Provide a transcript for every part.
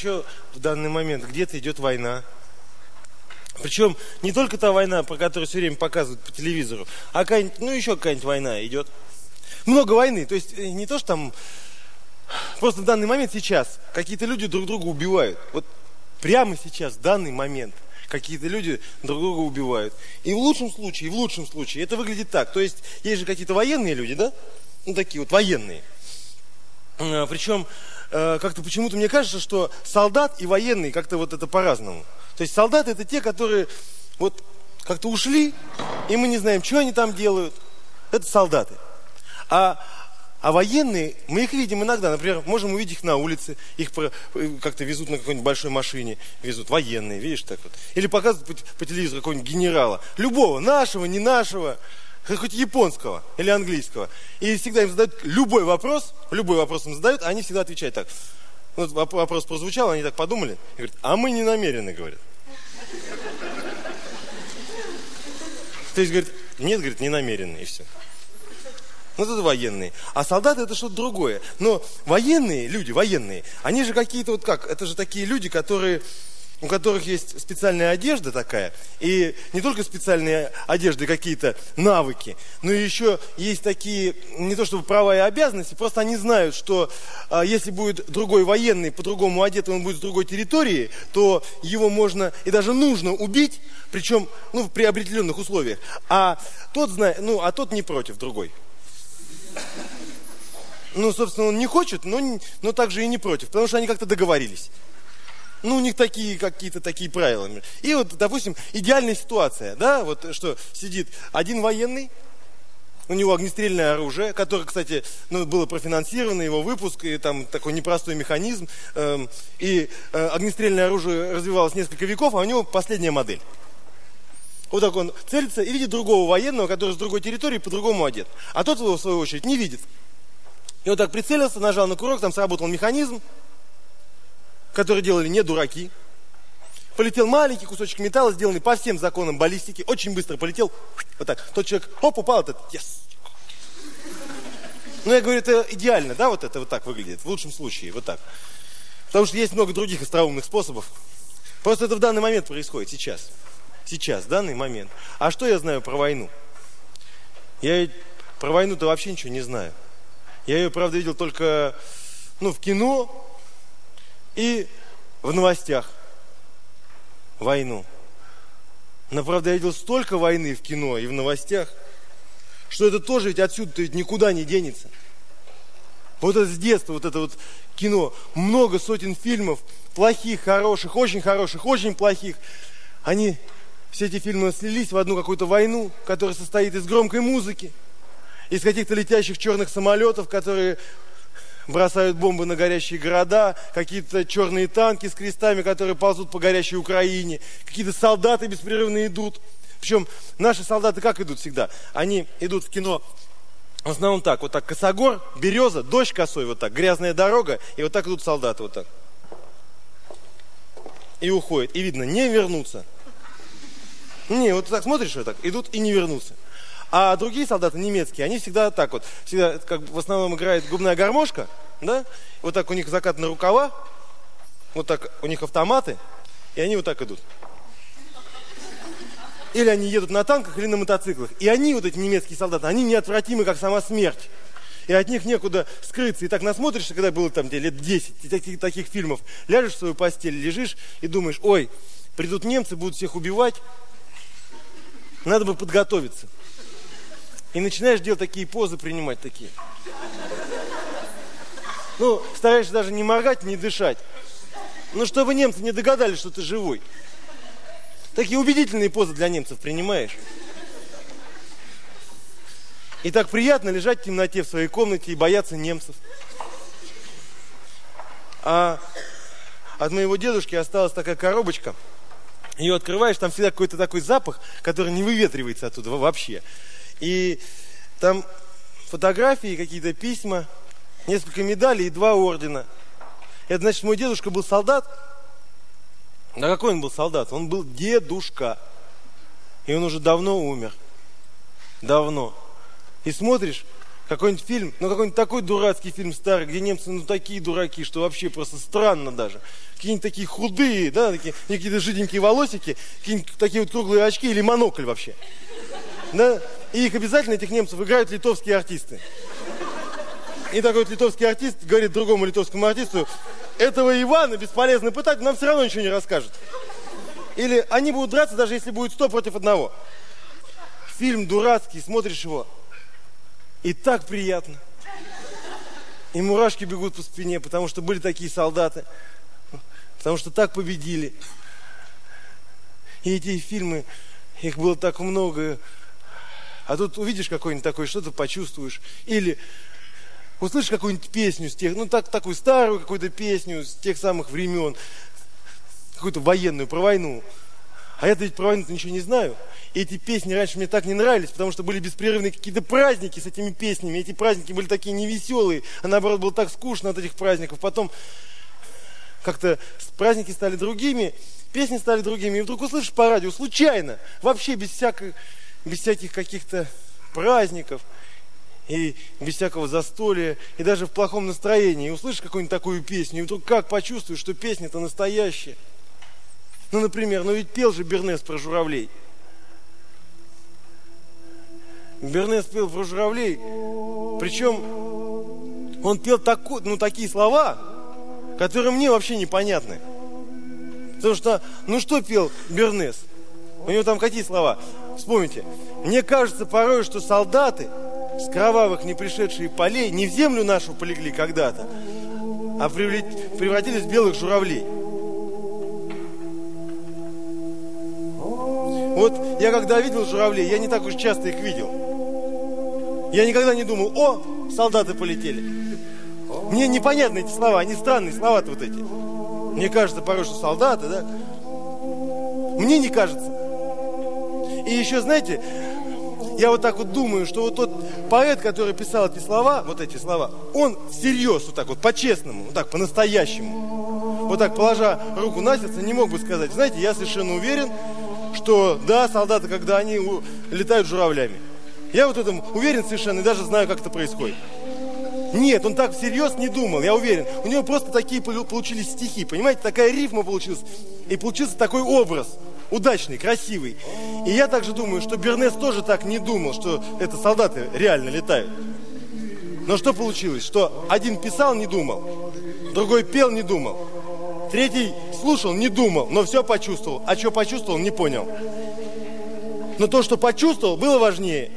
еще в данный момент где-то идет война. Причем не только та война, про которую все время показывают по телевизору, а ну еще какая-нибудь война идет. Много войны. То есть э, не то, что там просто в данный момент сейчас какие-то люди друг друга убивают. Вот прямо сейчас, в данный момент, какие-то люди друг друга убивают. И в лучшем случае, и в лучшем случае это выглядит так. То есть есть же какие-то военные люди, да? Ну такие вот военные. А, Причем э, как-то почему-то мне кажется, что солдат и военный как-то вот это по-разному. То есть солдаты это те, которые вот как-то ушли, и мы не знаем, что они там делают. Это солдаты. А, а военные, мы их видим иногда, например, можем увидеть их на улице, их э, как-то везут на какой-нибудь большой машине, везут военные, видишь, так вот. Или показывают по, по телевизору какого-нибудь генерала, любого, нашего, не нашего, хоть японского или английского. И всегда им задают любой вопрос, любой вопрос им задают, а они всегда отвечают так. Вот вопрос прозвучал, они так подумали, и говорят, а мы не намерены, говорят. То есть, говорит, нет, говорит, не намерены, и все. Ну, это военные. А солдаты это что-то другое. Но военные люди, военные, они же какие-то вот как, это же такие люди, которые у которых есть специальная одежда такая, и не только специальные одежды, какие-то навыки, но еще есть такие, не то чтобы права и обязанности, просто они знают, что а, если будет другой военный, по-другому одет, он будет с другой территории, то его можно и даже нужно убить, причем ну, при определенных условиях. А тот, знает, ну, а тот не против другой. Ну, собственно, он не хочет, но, но также и не против, потому что они как-то договорились. Ну, у них такие какие-то такие правила. И вот, допустим, идеальная ситуация, да, вот что сидит один военный, у него огнестрельное оружие, которое, кстати, ну, было профинансировано, его выпуск, и там такой непростой механизм. Эм, и э, огнестрельное оружие развивалось несколько веков, а у него последняя модель. Вот так он целится и видит другого военного, который с другой территории по-другому одет. А тот его, в свою очередь, не видит. И вот так прицелился, нажал на курок, там сработал механизм, которые делали не дураки. Полетел маленький кусочек металла, сделанный по всем законам баллистики, очень быстро полетел, вот так. Тот человек, оп, упал, этот, yes. Ну, я говорю, это идеально, да, вот это вот так выглядит, в лучшем случае, вот так. Потому что есть много других остроумных способов. Просто это в данный момент происходит, сейчас. Сейчас, в данный момент. А что я знаю про войну? Я про войну-то вообще ничего не знаю. Я ее, правда, видел только ну, в кино, и в новостях войну. Но, правда, я видел столько войны в кино и в новостях, что это тоже ведь отсюда ведь никуда не денется. Вот это с детства, вот это вот кино, много сотен фильмов, плохих, хороших, очень хороших, очень плохих. Они, все эти фильмы слились в одну какую-то войну, которая состоит из громкой музыки, из каких-то летящих черных самолетов, которые бросают бомбы на горящие города, какие-то черные танки с крестами, которые ползут по горящей Украине, какие-то солдаты беспрерывно идут. Причем наши солдаты как идут всегда? Они идут в кино в основном так, вот так, косогор, береза, дождь косой, вот так, грязная дорога, и вот так идут солдаты, вот так. И уходят. И видно, не вернутся. Не, вот так смотришь, вот так, идут и не вернутся. А другие солдаты немецкие, они всегда так вот, всегда как в основном играет губная гармошка, да, вот так у них закатаны рукава, вот так у них автоматы, и они вот так идут. Или они едут на танках или на мотоциклах. И они, вот эти немецкие солдаты, они неотвратимы, как сама смерть. И от них некуда скрыться. И так насмотришься, когда было там тебе лет 10 таких, таких фильмов, ляжешь в свою постель, лежишь и думаешь, ой, придут немцы, будут всех убивать, надо бы подготовиться. И начинаешь делать такие позы, принимать такие. Ну, стараешься даже не моргать, не дышать. Ну, чтобы немцы не догадались, что ты живой. Такие убедительные позы для немцев принимаешь. И так приятно лежать в темноте в своей комнате и бояться немцев. А от моего дедушки осталась такая коробочка. Ее открываешь, там всегда какой-то такой запах, который не выветривается оттуда вообще. И там фотографии, какие-то письма, несколько медалей и два ордена. Это значит, мой дедушка был солдат. Да какой он был солдат? Он был дедушка. И он уже давно умер. Давно. И смотришь, Какой-нибудь фильм, ну какой-нибудь такой дурацкий фильм старый, где немцы ну такие дураки, что вообще просто странно даже. Какие-нибудь такие худые, да, такие какие-то жиденькие волосики, какие-нибудь такие вот круглые очки или монокль вообще. Да? И их обязательно, этих немцев, играют литовские артисты. И такой вот литовский артист говорит другому литовскому артисту, этого Ивана бесполезно пытать, нам все равно ничего не расскажет. Или они будут драться, даже если будет сто против одного. Фильм дурацкий, смотришь его, и так приятно. И мурашки бегут по спине, потому что были такие солдаты. Потому что так победили. И эти фильмы, их было так много. А тут увидишь какой-нибудь такой, что-то почувствуешь. Или услышишь какую-нибудь песню с тех, ну так, такую старую какую-то песню с тех самых времен, какую-то военную, про войну. А я-то ведь про войну ничего не знаю. И эти песни раньше мне так не нравились, потому что были беспрерывные какие-то праздники с этими песнями. Эти праздники были такие невеселые, а наоборот было так скучно от этих праздников. Потом как-то праздники стали другими, песни стали другими. И вдруг услышишь по радио случайно, вообще без, всякой, без всяких каких-то праздников – и без всякого застолья, и даже в плохом настроении, и услышишь какую-нибудь такую песню, и вдруг как почувствуешь, что песня-то настоящая. Ну, например, ну ведь пел же Бернес про журавлей. Бернес пел про журавлей, причем он пел таку, ну, такие слова, которые мне вообще непонятны. Потому что, ну что пел Бернес? У него там какие слова? Вспомните. Мне кажется порой, что солдаты с кровавых не пришедшие полей не в землю нашу полегли когда-то, а превратились в белых журавлей. Вот я когда видел журавлей, я не так уж часто их видел. Я никогда не думал, о, солдаты полетели. Мне непонятны эти слова, они странные слова-то вот эти. Мне кажется порой, что солдаты, да? Мне не кажется. И еще, знаете, я вот так вот думаю, что вот тот поэт, который писал эти слова, вот эти слова, он всерьез, вот так вот, по-честному, вот так, по-настоящему, вот так, положа руку на сердце, не мог бы сказать, знаете, я совершенно уверен, что да, солдаты, когда они летают журавлями. Я вот этом уверен совершенно и даже знаю, как это происходит. Нет, он так всерьез не думал, я уверен. У него просто такие получились стихи, понимаете, такая рифма получилась. И получился такой образ – удачный, красивый. И я также думаю, что Бернес тоже так не думал, что это солдаты реально летают. Но что получилось? Что один писал, не думал, другой пел, не думал, третий слушал, не думал, но все почувствовал. А что почувствовал, не понял. Но то, что почувствовал, было важнее.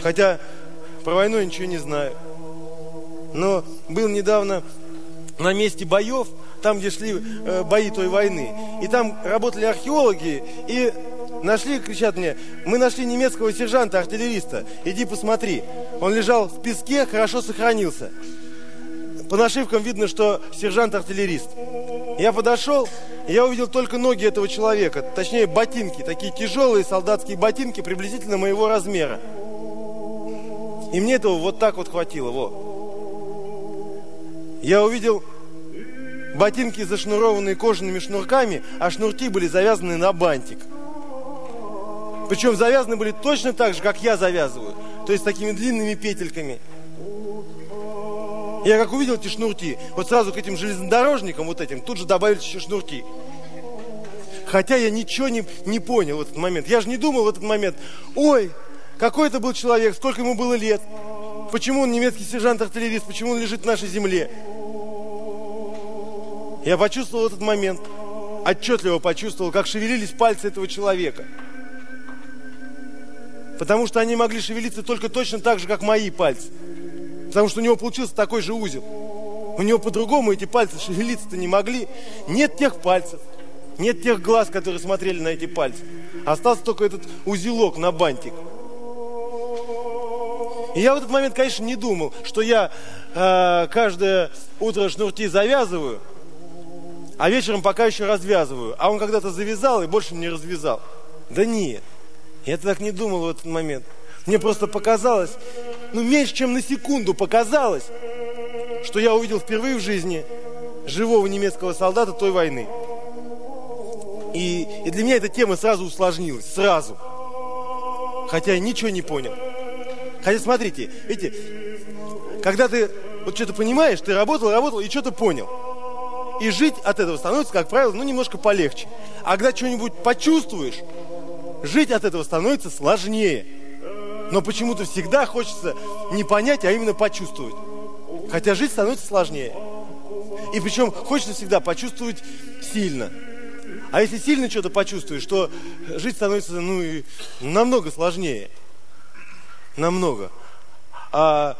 Хотя про войну ничего не знаю. Но был недавно на месте боев – там, где шли э, бои той войны. И там работали археологи, и нашли, кричат мне, мы нашли немецкого сержанта-артиллериста, иди посмотри. Он лежал в песке, хорошо сохранился. По нашивкам видно, что сержант-артиллерист. Я подошел, и я увидел только ноги этого человека, точнее ботинки, такие тяжелые солдатские ботинки, приблизительно моего размера. И мне этого вот так вот хватило, вот. Я увидел Ботинки зашнурованные кожаными шнурками, а шнурки были завязаны на бантик. Причем завязаны были точно так же, как я завязываю. То есть такими длинными петельками. Я как увидел эти шнурки, вот сразу к этим железнодорожникам, вот этим, тут же добавились еще шнурки. Хотя я ничего не, не понял в этот момент. Я же не думал в этот момент, ой, какой это был человек, сколько ему было лет, почему он немецкий сержант-артиллерист, почему он лежит в нашей земле. Я почувствовал этот момент, отчетливо почувствовал, как шевелились пальцы этого человека. Потому что они могли шевелиться только точно так же, как мои пальцы. Потому что у него получился такой же узел. У него по-другому эти пальцы шевелиться-то не могли. Нет тех пальцев, нет тех глаз, которые смотрели на эти пальцы. Остался только этот узелок на бантик. И я в этот момент, конечно, не думал, что я э, каждое утро шнурки завязываю – а вечером пока еще развязываю. А он когда-то завязал и больше не развязал. Да нет, я так не думал в этот момент. Мне просто показалось, ну меньше чем на секунду показалось, что я увидел впервые в жизни живого немецкого солдата той войны. И, и для меня эта тема сразу усложнилась, сразу. Хотя я ничего не понял. Хотя смотрите, видите, когда ты вот что-то понимаешь, ты работал, работал и что-то понял. И жить от этого становится, как правило, ну немножко полегче. А когда что-нибудь почувствуешь, жить от этого становится сложнее. Но почему-то всегда хочется не понять, а именно почувствовать. Хотя жить становится сложнее. И причем хочется всегда почувствовать сильно. А если сильно что-то почувствуешь, то жить становится ну, намного сложнее. Намного. А